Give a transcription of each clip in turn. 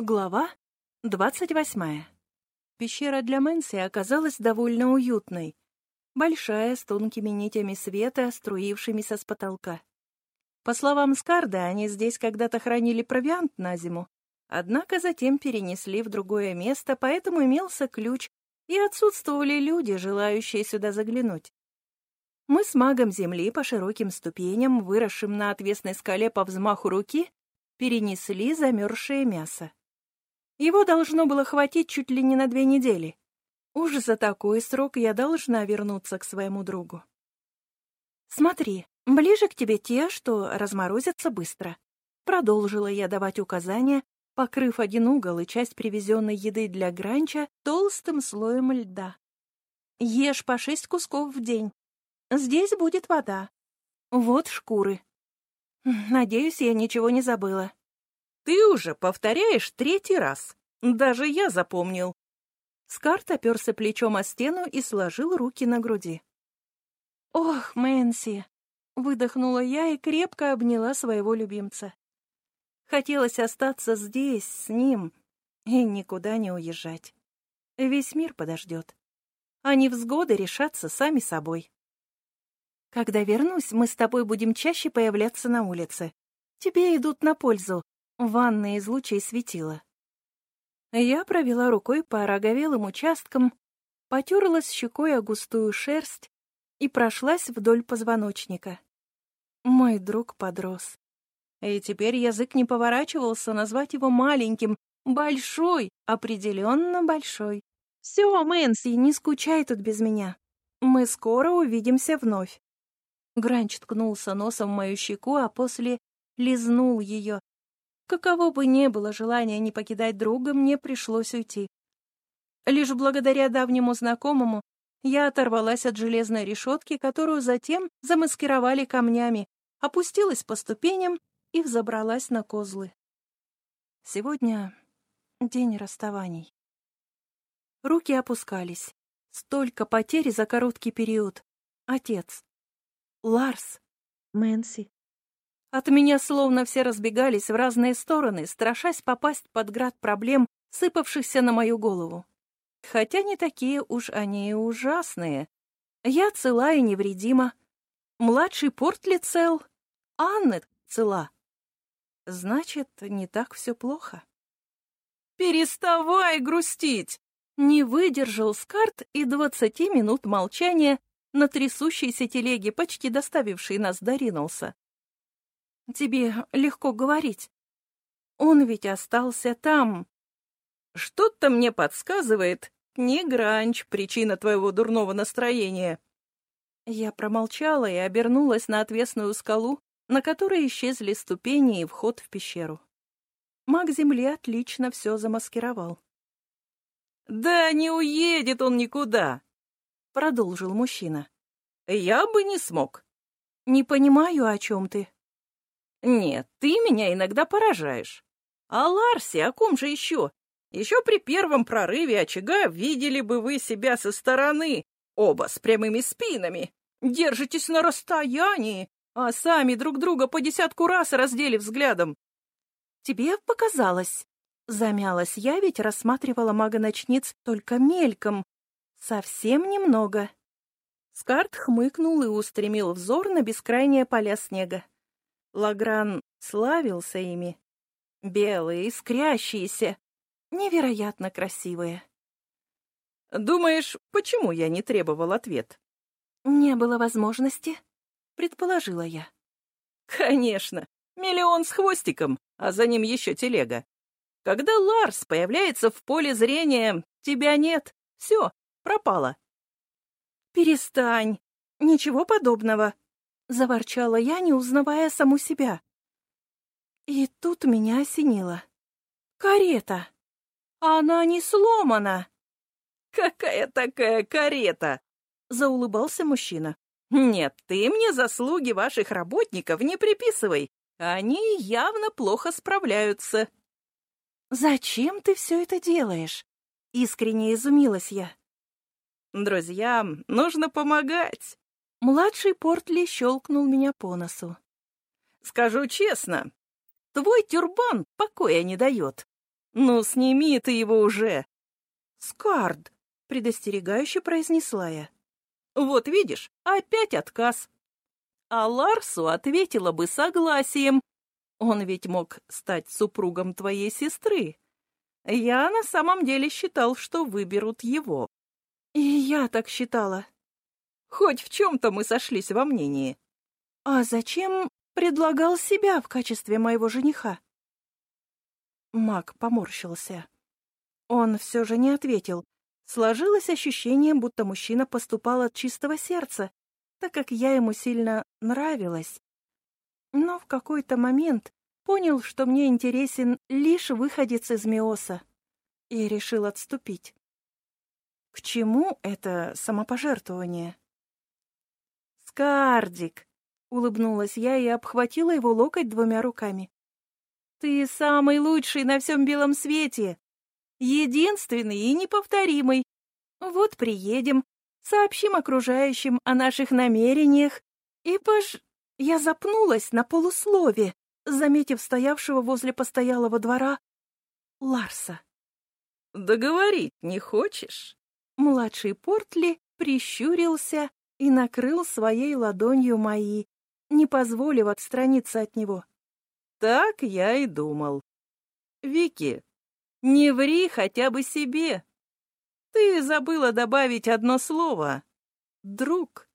Глава двадцать восьмая. Пещера для Мэнси оказалась довольно уютной. Большая, с тонкими нитями света, струившимися с потолка. По словам Скарда, они здесь когда-то хранили провиант на зиму, однако затем перенесли в другое место, поэтому имелся ключ, и отсутствовали люди, желающие сюда заглянуть. Мы с магом земли по широким ступеням, выросшим на отвесной скале по взмаху руки, перенесли замерзшее мясо. Его должно было хватить чуть ли не на две недели. Уж за такой срок я должна вернуться к своему другу. «Смотри, ближе к тебе те, что разморозятся быстро», — продолжила я давать указания, покрыв один угол и часть привезенной еды для гранча толстым слоем льда. «Ешь по шесть кусков в день. Здесь будет вода. Вот шкуры. Надеюсь, я ничего не забыла». Ты уже повторяешь третий раз. Даже я запомнил. Скарт оперся плечом о стену и сложил руки на груди. «Ох, Мэнси!» — выдохнула я и крепко обняла своего любимца. Хотелось остаться здесь, с ним, и никуда не уезжать. Весь мир подождет. А невзгоды решатся сами собой. Когда вернусь, мы с тобой будем чаще появляться на улице. Тебе идут на пользу, Ванна из лучей светила. Я провела рукой по роговелым участкам, потерлась щекой о густую шерсть и прошлась вдоль позвоночника. Мой друг подрос. И теперь язык не поворачивался назвать его маленьким, большой, определенно большой. Все, Мэнси, не скучай тут без меня. Мы скоро увидимся вновь. Гранч ткнулся носом в мою щеку, а после лизнул ее, Каково бы ни было желание не покидать друга, мне пришлось уйти. Лишь благодаря давнему знакомому я оторвалась от железной решетки, которую затем замаскировали камнями, опустилась по ступеням и взобралась на козлы. Сегодня день расставаний. Руки опускались. Столько потерь за короткий период. Отец. Ларс. Мэнси. От меня словно все разбегались в разные стороны, страшась попасть под град проблем, сыпавшихся на мою голову. Хотя не такие уж они и ужасные. Я цела и невредима. Младший Портли цел, Анна цела. Значит, не так все плохо. «Переставай грустить!» Не выдержал Скарт и двадцати минут молчания на трясущейся телеге, почти доставившей нас до Ринулса. Тебе легко говорить. Он ведь остался там. Что-то мне подсказывает, не гранч причина твоего дурного настроения. Я промолчала и обернулась на отвесную скалу, на которой исчезли ступени и вход в пещеру. Маг Земли отлично все замаскировал. «Да не уедет он никуда!» — продолжил мужчина. «Я бы не смог». «Не понимаю, о чем ты», нет, ты меня иногда поражаешь. А Ларси, о ком же еще? Еще при первом прорыве очага видели бы вы себя со стороны, оба с прямыми спинами. Держитесь на расстоянии, а сами друг друга по десятку раз раздели взглядом. Тебе показалось. Замялась я, ведь рассматривала мага-ночниц только мельком. Совсем немного. Скарт хмыкнул и устремил взор на бескрайние поля снега. Лагран славился ими. Белые, искрящиеся, невероятно красивые. «Думаешь, почему я не требовал ответ?» «Не было возможности», — предположила я. «Конечно, миллион с хвостиком, а за ним еще телега. Когда Ларс появляется в поле зрения, тебя нет. Все, пропало». «Перестань. Ничего подобного», — заворчала я, не узнавая саму себя. И тут меня осенило. «Карета! Она не сломана!» «Какая такая карета?» — заулыбался мужчина. «Нет, ты мне заслуги ваших работников не приписывай. Они явно плохо справляются». «Зачем ты все это делаешь?» — искренне изумилась я. «Друзьям нужно помогать», Младший Портли щелкнул меня по носу. «Скажу честно, твой тюрбан покоя не дает. Ну, сними ты его уже!» «Скард!» — предостерегающе произнесла я. «Вот видишь, опять отказ!» А Ларсу ответила бы согласием. Он ведь мог стать супругом твоей сестры. Я на самом деле считал, что выберут его. И я так считала. Хоть в чем-то мы сошлись во мнении. А зачем предлагал себя в качестве моего жениха? Мак поморщился. Он все же не ответил. Сложилось ощущение, будто мужчина поступал от чистого сердца, так как я ему сильно нравилась. Но в какой-то момент понял, что мне интересен лишь выходец из Миоса, и решил отступить. К чему это самопожертвование? «Скардик!» — улыбнулась я и обхватила его локоть двумя руками. «Ты самый лучший на всем белом свете! Единственный и неповторимый! Вот приедем, сообщим окружающим о наших намерениях и пош...» Я запнулась на полуслове, заметив стоявшего возле постоялого двора Ларса. «Договорить не хочешь?» Младший Портли прищурился и накрыл своей ладонью мои, не позволив отстраниться от него. «Так я и думал. Вики, не ври хотя бы себе. Ты забыла добавить одно слово. Друг».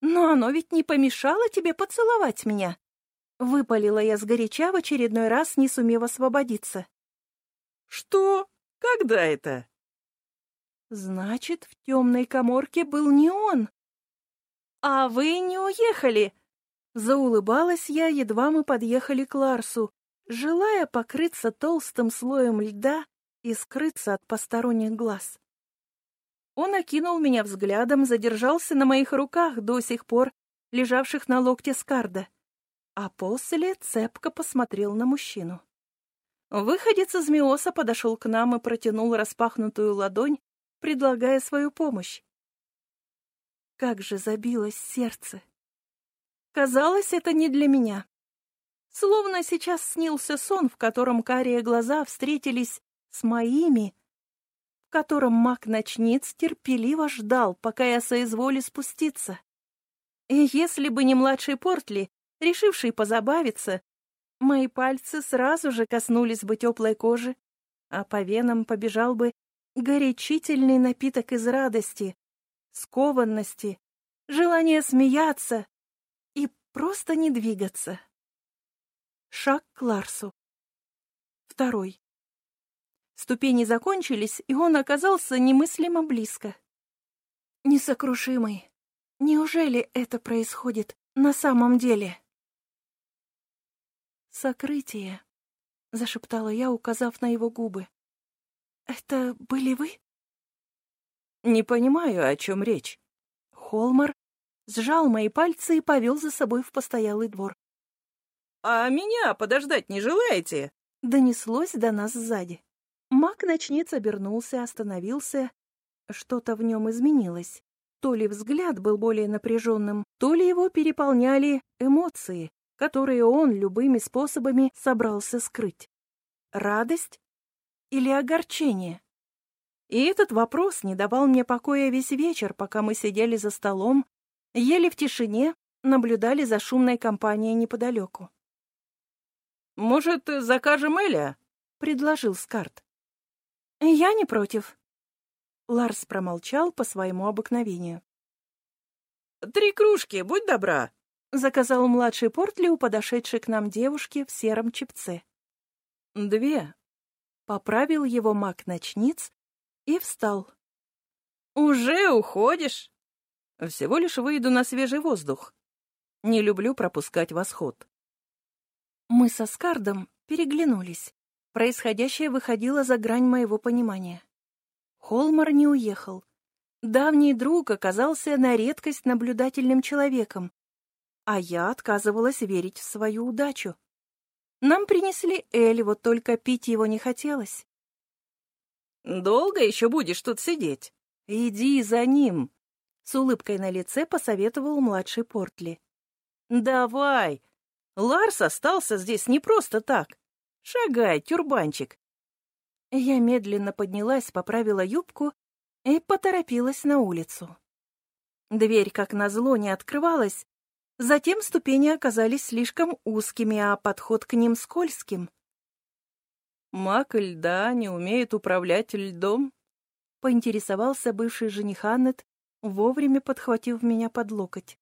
«Но оно ведь не помешало тебе поцеловать меня», — выпалила я сгоряча в очередной раз, не сумев освободиться. «Что? Когда это?» Значит, в темной коморке был не он. А вы не уехали? Заулыбалась я, едва мы подъехали к Ларсу, желая покрыться толстым слоем льда и скрыться от посторонних глаз. Он окинул меня взглядом, задержался на моих руках до сих пор, лежавших на локте Скарда, а после цепко посмотрел на мужчину. Выходец из Миоса подошел к нам и протянул распахнутую ладонь, предлагая свою помощь. Как же забилось сердце! Казалось, это не для меня. Словно сейчас снился сон, в котором карие глаза встретились с моими, в котором маг-ночниц терпеливо ждал, пока я соизволю спуститься. И если бы не младший Портли, решивший позабавиться, мои пальцы сразу же коснулись бы теплой кожи, а по венам побежал бы горячительный напиток из радости, скованности, желания смеяться и просто не двигаться. Шаг к Ларсу. Второй. Ступени закончились, и он оказался немыслимо близко. Несокрушимый. Неужели это происходит на самом деле? «Сокрытие», — зашептала я, указав на его губы. «Это были вы?» «Не понимаю, о чем речь». Холмар сжал мои пальцы и повел за собой в постоялый двор. «А меня подождать не желаете?» Донеслось до нас сзади. Маг-ночниц обернулся, остановился. Что-то в нем изменилось. То ли взгляд был более напряженным, то ли его переполняли эмоции, которые он любыми способами собрался скрыть. Радость или огорчение? И этот вопрос не давал мне покоя весь вечер, пока мы сидели за столом, ели в тишине, наблюдали за шумной компанией неподалеку. «Может, закажем Эля?» — предложил Скарт. «Я не против». Ларс промолчал по своему обыкновению. «Три кружки, будь добра!» — заказал младший Портли у подошедшей к нам девушки в сером чепце. «Две», Поправил его маг-ночниц и встал. «Уже уходишь?» «Всего лишь выйду на свежий воздух. Не люблю пропускать восход». Мы со Скардом переглянулись. Происходящее выходило за грань моего понимания. Холмар не уехал. Давний друг оказался на редкость наблюдательным человеком, а я отказывалась верить в свою удачу. Нам принесли Эль, вот только пить его не хотелось. «Долго еще будешь тут сидеть? Иди за ним!» С улыбкой на лице посоветовал младший Портли. «Давай! Ларс остался здесь не просто так. Шагай, тюрбанчик. Я медленно поднялась, поправила юбку и поторопилась на улицу. Дверь, как назло, не открывалась, затем ступени оказались слишком узкими, а подход к ним скользким. «Маг льда не умеет управлять льдом?» — поинтересовался бывший жених Аннет, вовремя подхватив меня под локоть.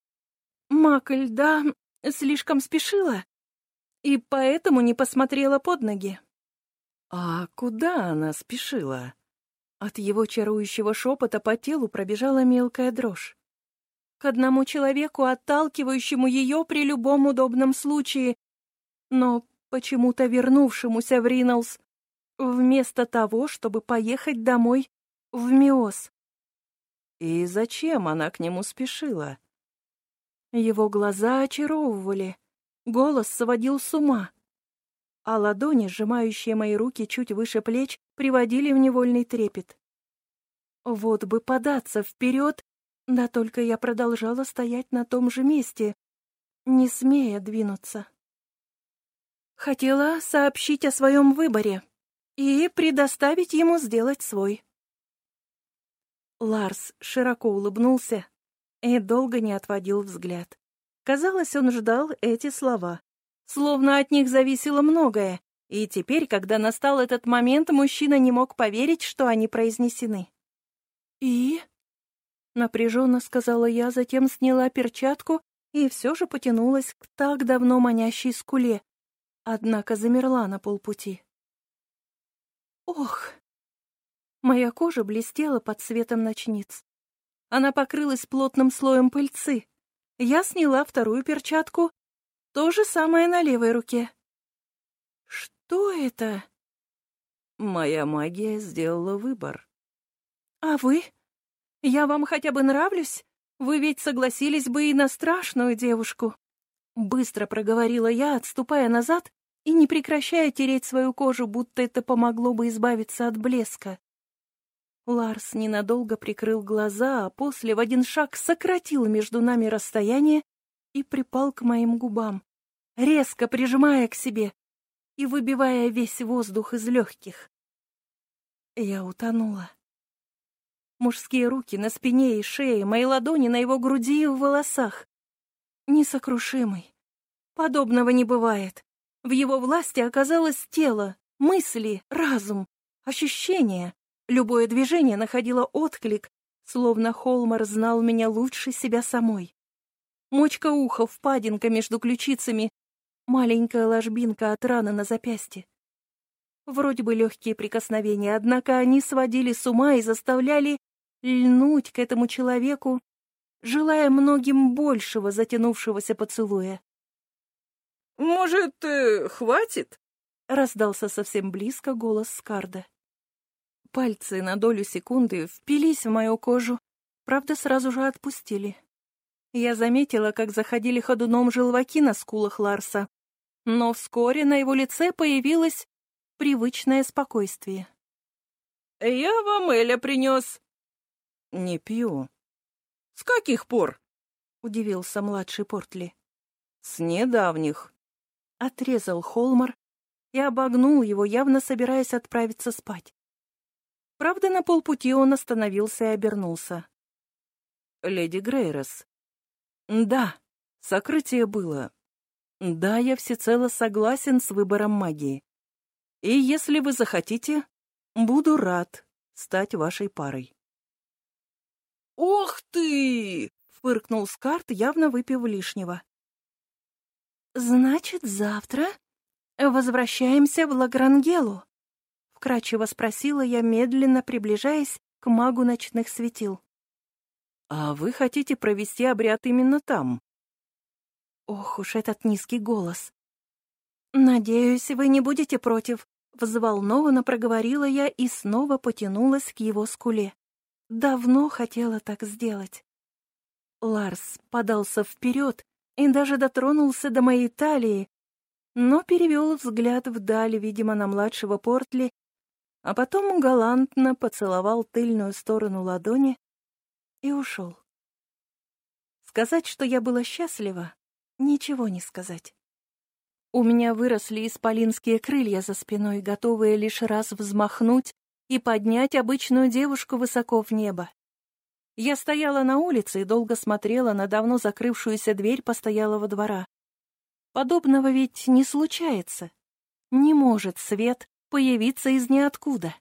«Маг льда слишком спешила и поэтому не посмотрела под ноги». «А куда она спешила?» От его чарующего шепота по телу пробежала мелкая дрожь. К одному человеку, отталкивающему ее при любом удобном случае, но почему-то вернувшемуся в Риналс, вместо того, чтобы поехать домой в Миос. И зачем она к нему спешила? Его глаза очаровывали, голос сводил с ума, а ладони, сжимающие мои руки чуть выше плеч, приводили в невольный трепет. Вот бы податься вперед, да только я продолжала стоять на том же месте, не смея двинуться. Хотела сообщить о своем выборе и предоставить ему сделать свой. Ларс широко улыбнулся и долго не отводил взгляд. Казалось, он ждал эти слова, словно от них зависело многое, и теперь, когда настал этот момент, мужчина не мог поверить, что они произнесены. «И?» — напряженно сказала я, затем сняла перчатку и все же потянулась к так давно манящей скуле, однако замерла на полпути. «Ох!» Моя кожа блестела под светом ночниц. Она покрылась плотным слоем пыльцы. Я сняла вторую перчатку, то же самое на левой руке. Что это? Моя магия сделала выбор. А вы? Я вам хотя бы нравлюсь? Вы ведь согласились бы и на страшную девушку. Быстро проговорила я, отступая назад и не прекращая тереть свою кожу, будто это помогло бы избавиться от блеска. Ларс ненадолго прикрыл глаза, а после в один шаг сократил между нами расстояние и припал к моим губам, резко прижимая к себе, и выбивая весь воздух из легких. Я утонула. Мужские руки на спине и шее, мои ладони на его груди и в волосах. Несокрушимый. Подобного не бывает. В его власти оказалось тело, мысли, разум, ощущения. Любое движение находило отклик, словно Холмар знал меня лучше себя самой. Мочка уха, впадинка между ключицами, Маленькая ложбинка от раны на запястье. Вроде бы легкие прикосновения, однако они сводили с ума и заставляли льнуть к этому человеку, желая многим большего затянувшегося поцелуя. «Может, э, хватит?» — раздался совсем близко голос Скарда. Пальцы на долю секунды впились в мою кожу, правда, сразу же отпустили. Я заметила, как заходили ходуном желваки на скулах Ларса, но вскоре на его лице появилось привычное спокойствие. «Я вам Эля принес». «Не пью». «С каких пор?» — удивился младший Портли. «С недавних». Отрезал Холмар и обогнул его, явно собираясь отправиться спать. Правда, на полпути он остановился и обернулся. «Леди Грейрос, да, сокрытие было. Да, я всецело согласен с выбором магии. И если вы захотите, буду рад стать вашей парой. «Ох ты!» — фыркнул Скарт, явно выпив лишнего. «Значит, завтра возвращаемся в Лагрангелу?» — вкратчиво спросила я, медленно приближаясь к магу ночных светил. «А вы хотите провести обряд именно там?» Ох уж этот низкий голос. «Надеюсь, вы не будете против», — взволнованно проговорила я и снова потянулась к его скуле. Давно хотела так сделать. Ларс подался вперед и даже дотронулся до моей талии, но перевел взгляд вдаль, видимо, на младшего Портли, а потом галантно поцеловал тыльную сторону ладони и ушел. Сказать, что я была счастлива, ничего не сказать. У меня выросли исполинские крылья за спиной, готовые лишь раз взмахнуть и поднять обычную девушку высоко в небо. Я стояла на улице и долго смотрела на давно закрывшуюся дверь постоялого двора. Подобного ведь не случается. Не может свет появиться из ниоткуда.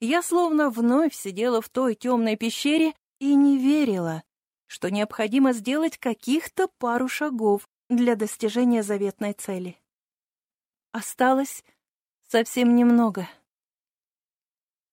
Я словно вновь сидела в той темной пещере и не верила, что необходимо сделать каких-то пару шагов для достижения заветной цели. Осталось совсем немного —